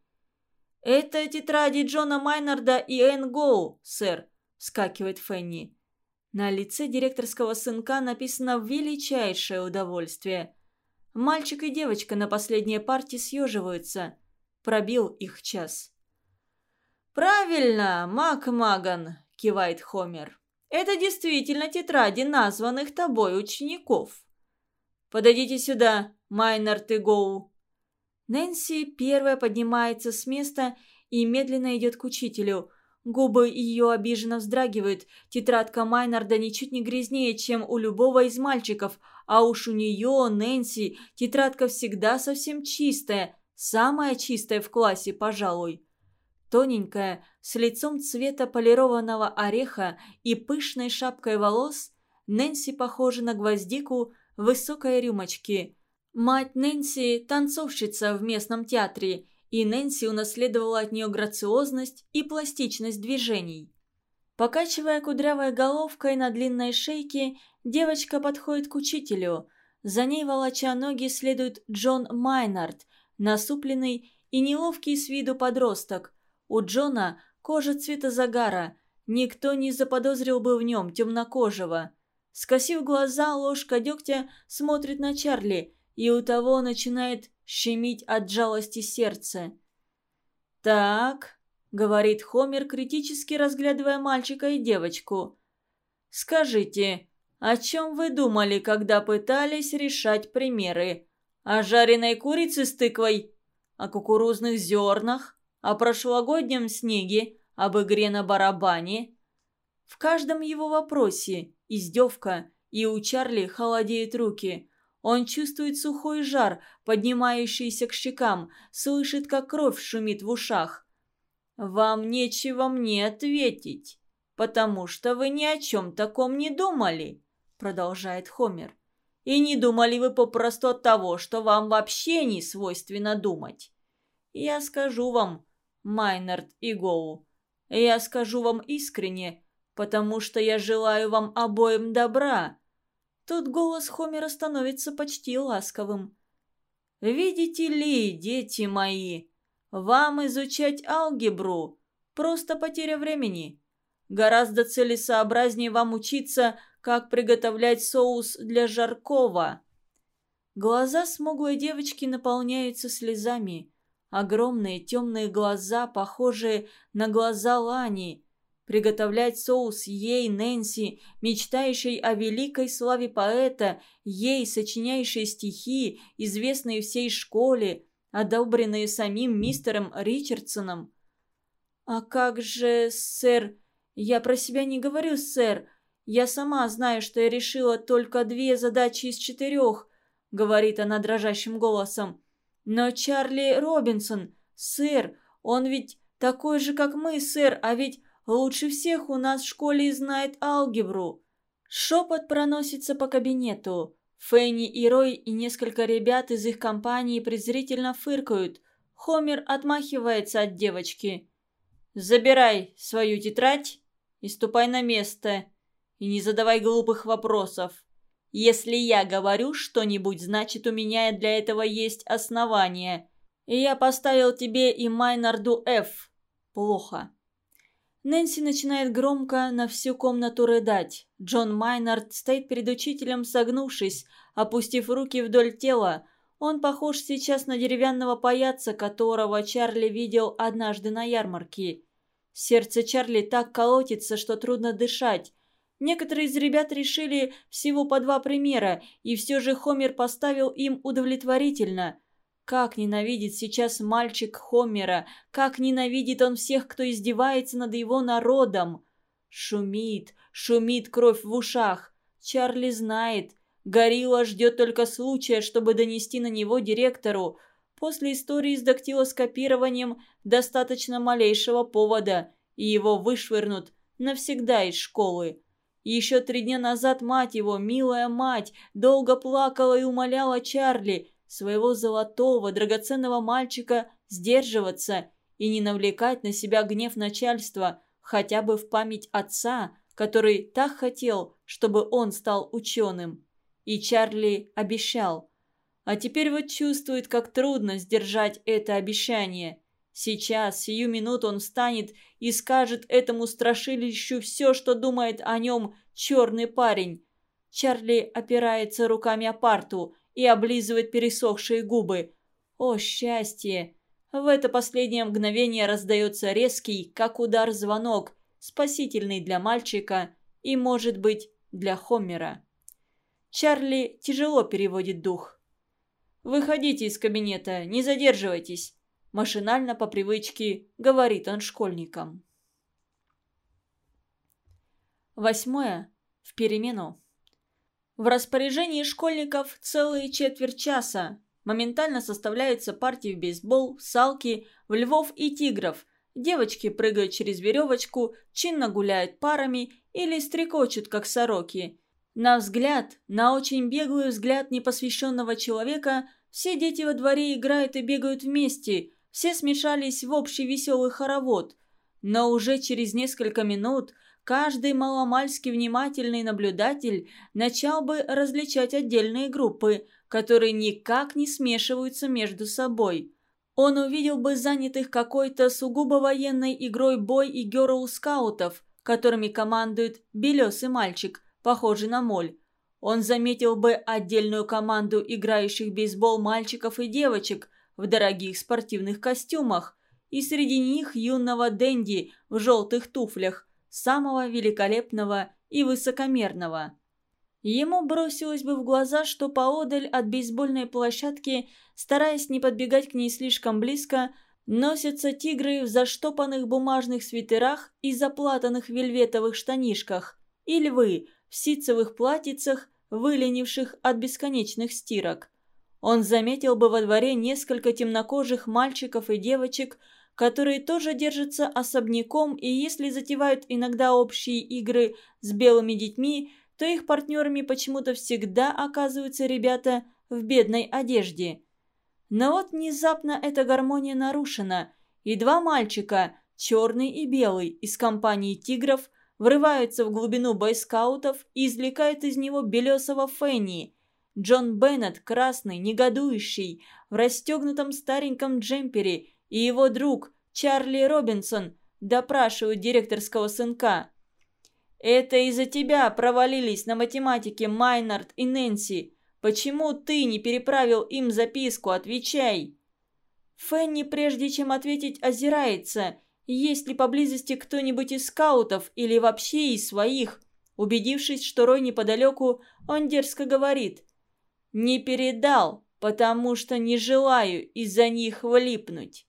«Это тетради Джона Майнарда и Энн Гоу, сэр», — скакивает Фенни. На лице директорского сынка написано «величайшее удовольствие». Мальчик и девочка на последней партии съеживаются. Пробил их час. «Правильно, Мак Маган», – кивает Хомер. «Это действительно тетради названных тобой учеников». «Подойдите сюда, Майнард и Гоу». Нэнси первая поднимается с места и медленно идет к учителю. Губы ее обиженно вздрагивают. Тетрадка Майнарда ничуть не грязнее, чем у любого из мальчиков, а уж у нее, Нэнси, тетрадка всегда совсем чистая, самая чистая в классе, пожалуй. Тоненькая, с лицом цвета полированного ореха и пышной шапкой волос, Нэнси похожа на гвоздику высокой рюмочки. Мать Нэнси – танцовщица в местном театре, и Нэнси унаследовала от нее грациозность и пластичность движений. Покачивая кудрявой головкой на длинной шейке, девочка подходит к учителю. За ней, волоча ноги, следует Джон Майнард, насупленный и неловкий с виду подросток – у Джона кожа цвета загара. Никто не заподозрил бы в нем темнокожего. Скосив глаза, ложка дегтя смотрит на Чарли, и у того начинает щемить от жалости сердце. «Так», — говорит Хомер, критически разглядывая мальчика и девочку. «Скажите, о чем вы думали, когда пытались решать примеры? О жареной курице с тыквой? О кукурузных зернах? о прошлогоднем снеге, об игре на барабане. В каждом его вопросе издевка, и у Чарли холодеют руки. Он чувствует сухой жар, поднимающийся к щекам, слышит, как кровь шумит в ушах. «Вам нечего мне ответить, потому что вы ни о чем таком не думали», продолжает Хомер. «И не думали вы попросту от того, что вам вообще не свойственно думать. Я скажу вам, Майнард и Гоу. Я скажу вам искренне, потому что я желаю вам обоим добра». Тут голос Хомера становится почти ласковым. «Видите ли, дети мои, вам изучать алгебру – просто потеря времени. Гораздо целесообразнее вам учиться, как приготовлять соус для жаркого». Глаза смуглой девочки наполняются слезами. Огромные темные глаза, похожие на глаза Лани. Приготовлять соус ей, Нэнси, мечтающей о великой славе поэта, ей, сочиняющей стихи, известные всей школе, одобренные самим мистером Ричардсоном. «А как же, сэр? Я про себя не говорю, сэр. Я сама знаю, что я решила только две задачи из четырех», — говорит она дрожащим голосом. «Но Чарли Робинсон, сэр, он ведь такой же, как мы, сэр, а ведь лучше всех у нас в школе знает алгебру». Шепот проносится по кабинету. Фенни и Рой и несколько ребят из их компании презрительно фыркают. Хомер отмахивается от девочки. «Забирай свою тетрадь и ступай на место. И не задавай глупых вопросов. Если я говорю что-нибудь, значит, у меня для этого есть основания. И я поставил тебе и Майнарду F. Плохо. Нэнси начинает громко на всю комнату рыдать. Джон Майнард стоит перед учителем, согнувшись, опустив руки вдоль тела. Он похож сейчас на деревянного паяца, которого Чарли видел однажды на ярмарке. Сердце Чарли так колотится, что трудно дышать. Некоторые из ребят решили всего по два примера, и все же Хомер поставил им удовлетворительно. Как ненавидит сейчас мальчик Хомера, как ненавидит он всех, кто издевается над его народом. Шумит, шумит кровь в ушах. Чарли знает. Горилла ждет только случая, чтобы донести на него директору. После истории с дактилоскопированием достаточно малейшего повода, и его вышвырнут навсегда из школы. Еще три дня назад мать его, милая мать, долго плакала и умоляла Чарли, своего золотого, драгоценного мальчика, сдерживаться и не навлекать на себя гнев начальства, хотя бы в память отца, который так хотел, чтобы он стал ученым. И Чарли обещал. А теперь вот чувствует, как трудно сдержать это обещание. Сейчас, сию минуту он встанет и скажет этому страшилищу все, что думает о нем черный парень. Чарли опирается руками о парту и облизывает пересохшие губы. О, счастье! В это последнее мгновение раздается резкий, как удар звонок, спасительный для мальчика и, может быть, для Хомера. Чарли тяжело переводит дух. «Выходите из кабинета, не задерживайтесь», Машинально по привычке говорит он школьникам. Восьмое. В перемену. В распоряжении школьников целые четверть часа. Моментально составляются партии в бейсбол, салки, в львов и тигров. Девочки прыгают через веревочку, чинно гуляют парами или стрекочут, как сороки. На взгляд, на очень беглый взгляд непосвященного человека, все дети во дворе играют и бегают вместе – все смешались в общий веселый хоровод. Но уже через несколько минут каждый маломальски внимательный наблюдатель начал бы различать отдельные группы, которые никак не смешиваются между собой. Он увидел бы занятых какой-то сугубо военной игрой бой и герл-скаутов, которыми командует белесый мальчик, похожий на моль. Он заметил бы отдельную команду играющих бейсбол мальчиков и девочек – в дорогих спортивных костюмах, и среди них юного Дэнди в желтых туфлях, самого великолепного и высокомерного. Ему бросилось бы в глаза, что поодаль от бейсбольной площадки, стараясь не подбегать к ней слишком близко, носятся тигры в заштопанных бумажных свитерах и заплатанных вельветовых штанишках, и львы в ситцевых платьицах, выленивших от бесконечных стирок. Он заметил бы во дворе несколько темнокожих мальчиков и девочек, которые тоже держатся особняком и если затевают иногда общие игры с белыми детьми, то их партнерами почему-то всегда оказываются ребята в бедной одежде. Но вот внезапно эта гармония нарушена, и два мальчика, черный и белый, из компании «Тигров», врываются в глубину бойскаутов и извлекают из него белесого Фенни – Джон Беннет, красный, негодующий, в расстегнутом стареньком джемпере, и его друг Чарли Робинсон допрашивают директорского сынка. «Это из-за тебя провалились на математике Майнард и Нэнси. Почему ты не переправил им записку? Отвечай!» Фенни, прежде чем ответить, озирается, есть ли поблизости кто-нибудь из скаутов или вообще из своих. Убедившись, что Рой неподалеку, он дерзко говорит – не передал, потому что не желаю из-за них влипнуть.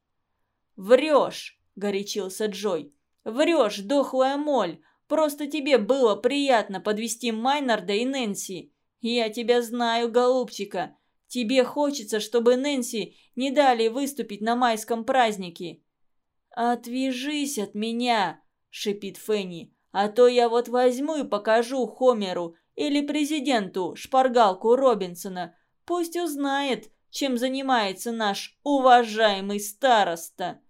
«Врешь!» – горячился Джой. «Врешь, дохлая моль! Просто тебе было приятно подвести Майнарда и Нэнси. Я тебя знаю, голубчика. Тебе хочется, чтобы Нэнси не дали выступить на майском празднике». «Отвяжись от меня!» – шипит Фенни. «А то я вот возьму и покажу Хомеру, или президенту шпаргалку Робинсона. Пусть узнает, чем занимается наш уважаемый староста».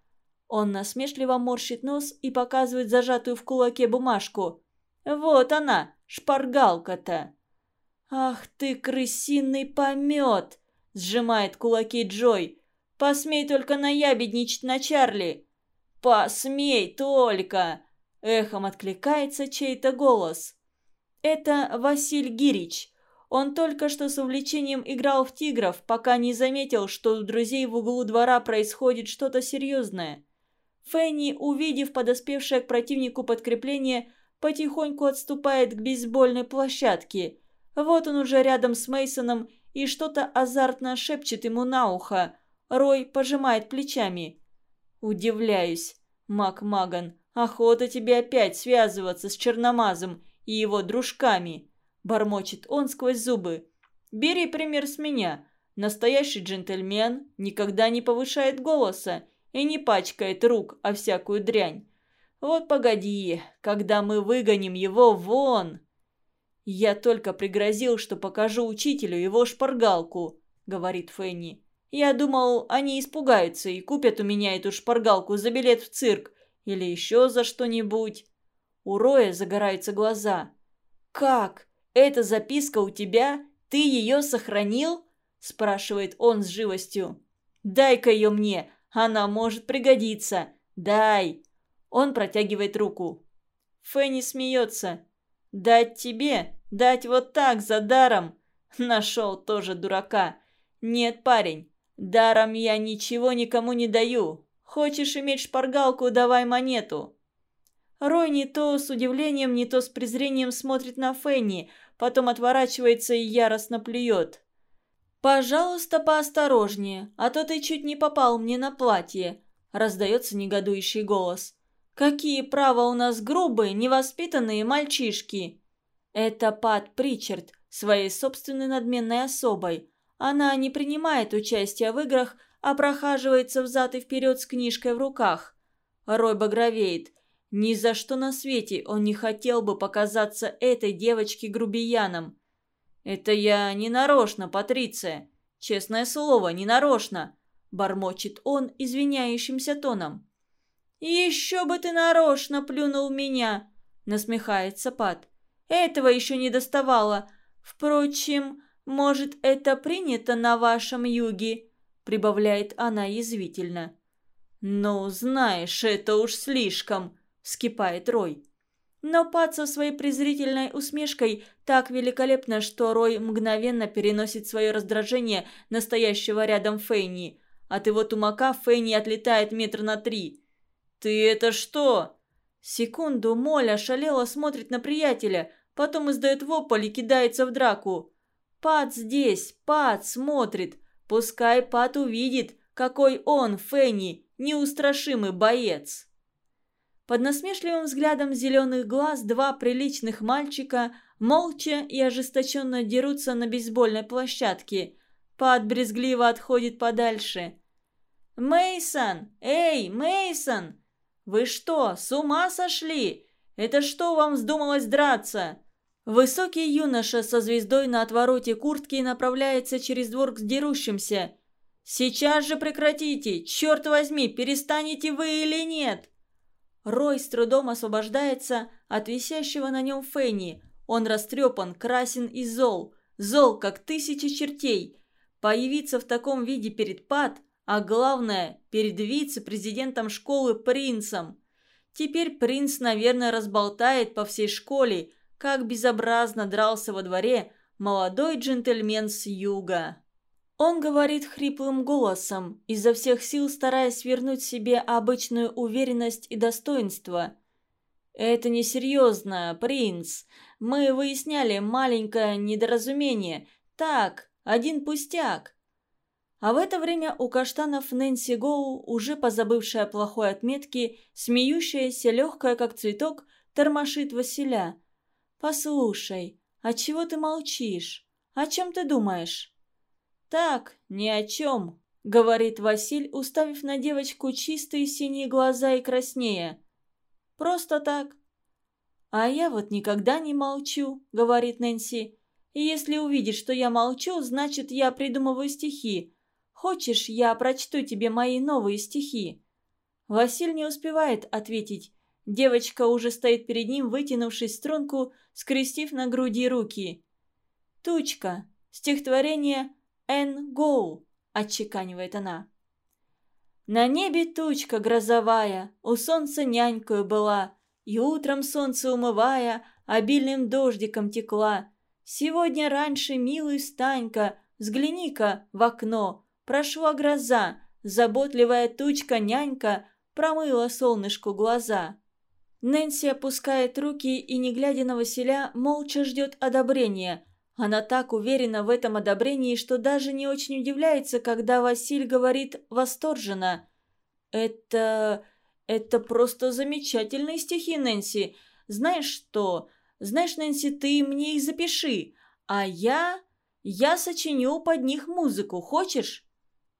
Он насмешливо морщит нос и показывает зажатую в кулаке бумажку. «Вот она, шпаргалка-то!» «Ах ты, крысиный помет!» – сжимает кулаки Джой. «Посмей только наябедничать на Чарли!» «Посмей только!» Эхом откликается чей-то голос. Это Василь Гирич. Он только что с увлечением играл в тигров, пока не заметил, что у друзей в углу двора происходит что-то серьезное. Фенни, увидев подоспевшее к противнику подкрепление, потихоньку отступает к бейсбольной площадке. Вот он уже рядом с Мейсоном и что-то азартно шепчет ему на ухо. Рой пожимает плечами. Удивляюсь, Мак Маган, охота тебе опять связываться с Черномазом и его дружками. – бормочет он сквозь зубы. «Бери пример с меня. Настоящий джентльмен никогда не повышает голоса и не пачкает рук о всякую дрянь. Вот погоди, когда мы выгоним его вон!» «Я только пригрозил, что покажу учителю его шпаргалку», — говорит Фенни. «Я думал, они испугаются и купят у меня эту шпаргалку за билет в цирк или еще за что-нибудь». У Роя загораются глаза. «Как? «Эта записка у тебя? Ты ее сохранил?» – спрашивает он с живостью. «Дай-ка ее мне, она может пригодиться. Дай!» Он протягивает руку. Фенни смеется. «Дать тебе? Дать вот так, за даром?» Нашел тоже дурака. «Нет, парень, даром я ничего никому не даю. Хочешь иметь шпаргалку, давай монету». Рой не то с удивлением, не то с презрением смотрит на Фенни, потом отворачивается и яростно плюет. «Пожалуйста, поосторожнее, а то ты чуть не попал мне на платье», – раздается негодующий голос. «Какие права у нас грубые, невоспитанные мальчишки!» Это Пат Причард, своей собственной надменной особой. Она не принимает участия в играх, а прохаживается взад и вперед с книжкой в руках. Рой багровеет – ни за что на свете он не хотел бы показаться этой девочке грубияном. «Это я не нарочно, Патриция. Честное слово, не нарочно», – бормочет он извиняющимся тоном. «Еще бы ты нарочно плюнул меня!» – насмехается Пат. «Этого еще не доставало. Впрочем, может, это принято на вашем юге?» – прибавляет она язвительно. «Ну, знаешь, это уж слишком», – вскипает Рой. Но Пат со своей презрительной усмешкой так великолепно, что Рой мгновенно переносит свое раздражение настоящего рядом Фейни. От его тумака Фейни отлетает метр на три. «Ты это что?» Секунду Моля шалела смотрит на приятеля, потом издает вопль и кидается в драку. Пат здесь, Пат смотрит. Пускай Пат увидит, какой он, Фенни, неустрашимый боец. Под насмешливым взглядом зеленых глаз два приличных мальчика молча и ожесточенно дерутся на бейсбольной площадке. Пат брезгливо отходит подальше. Мейсон, Эй, Мейсон, Вы что, с ума сошли? Это что вам вздумалось драться?» Высокий юноша со звездой на отвороте куртки направляется через двор к дерущимся. «Сейчас же прекратите! Черт возьми, перестанете вы или нет?» Рой с трудом освобождается от висящего на нем Фенни. Он растрепан, красен и зол. Зол, как тысячи чертей. Появиться в таком виде перед Пат, а главное, перед вице-президентом школы принцем. Теперь принц, наверное, разболтает по всей школе, как безобразно дрался во дворе молодой джентльмен с юга. Он говорит хриплым голосом, изо всех сил стараясь вернуть себе обычную уверенность и достоинство. «Это несерьезно, принц. Мы выясняли маленькое недоразумение. Так, один пустяк». А в это время у каштанов Нэнси Гоу, уже позабывшая плохой отметки, смеющаяся, легкая, как цветок, тормошит Василя. «Послушай, а чего ты молчишь? О чем ты думаешь?» «Так, ни о чем», — говорит Василь, уставив на девочку чистые синие глаза и краснея. «Просто так». «А я вот никогда не молчу», — говорит Нэнси. «И если увидишь, что я молчу, значит, я придумываю стихи. Хочешь, я прочту тебе мои новые стихи?» Василь не успевает ответить. Девочка уже стоит перед ним, вытянувшись струнку, скрестив на груди руки. «Тучка. Стихотворение «Эн гоу», — отчеканивает она. На небе тучка грозовая, у солнца нянькою была. И утром солнце умывая, обильным дождиком текла. Сегодня раньше, милый Станька, взгляни-ка в окно. Прошла гроза, заботливая тучка-нянька промыла солнышку глаза. Нэнси опускает руки и, не глядя на Василя, молча ждет одобрения. Она так уверена в этом одобрении, что даже не очень удивляется, когда Василь говорит восторженно. «Это... это просто замечательные стихи, Нэнси. Знаешь что? Знаешь, Нэнси, ты мне их запиши, а я... я сочиню под них музыку. Хочешь?»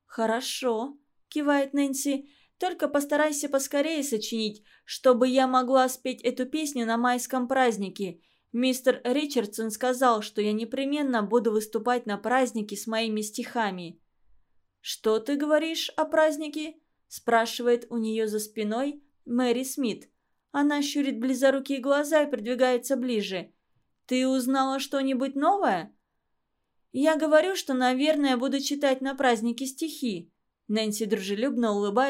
«Хорошо», — кивает Нэнси. Только постарайся поскорее сочинить, чтобы я могла спеть эту песню на майском празднике. Мистер Ричардсон сказал, что я непременно буду выступать на празднике с моими стихами». «Что ты говоришь о празднике?» – спрашивает у нее за спиной Мэри Смит. Она щурит близорукие глаза и придвигается ближе. «Ты узнала что-нибудь новое?» «Я говорю, что, наверное, буду читать на празднике стихи». Нэнси дружелюбно улыбается